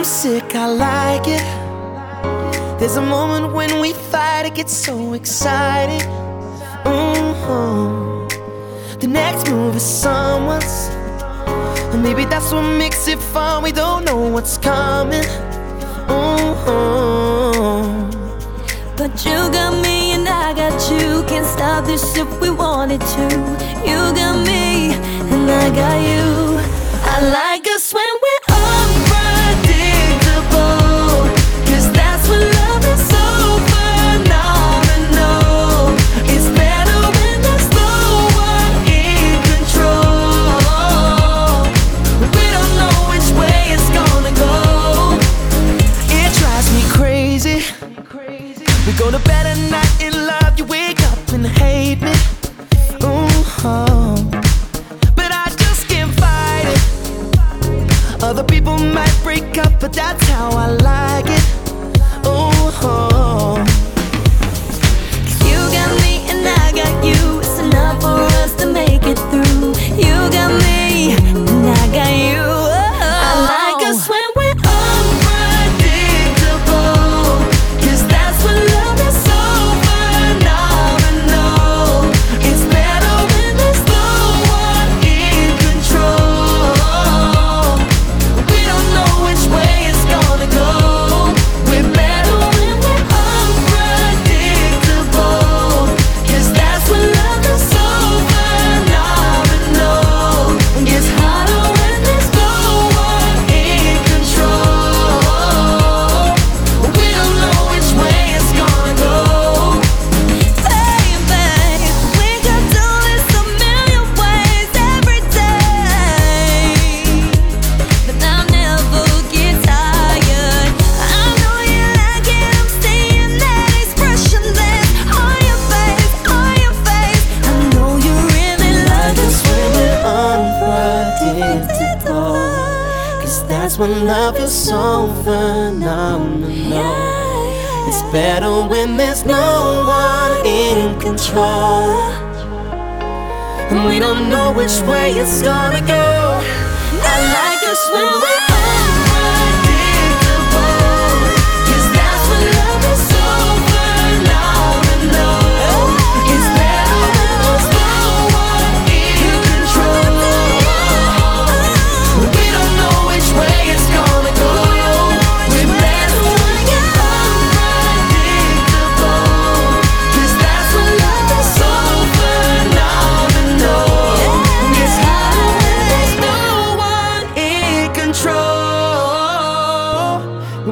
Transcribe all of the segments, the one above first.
I'm sick, I like it. There's a moment when we fight, it gets so exciting. Mm-hmm. The next move is someone's. Maybe that's what makes it fun. We don't know what's coming. Mm-hmm. But you got me and I got you. Can't stop this if we wanted to. You got me and I got you. I like us when We go to bed at night in love, you wake up and hate me. Ooh, but I just can't fight it. Other people might break up, but that's how I like that's when love is so phenomenal. It's better when there's no one in control. And we don't know which way it's gonna go. I like us when we're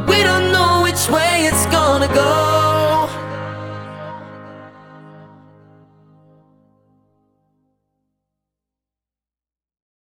We don't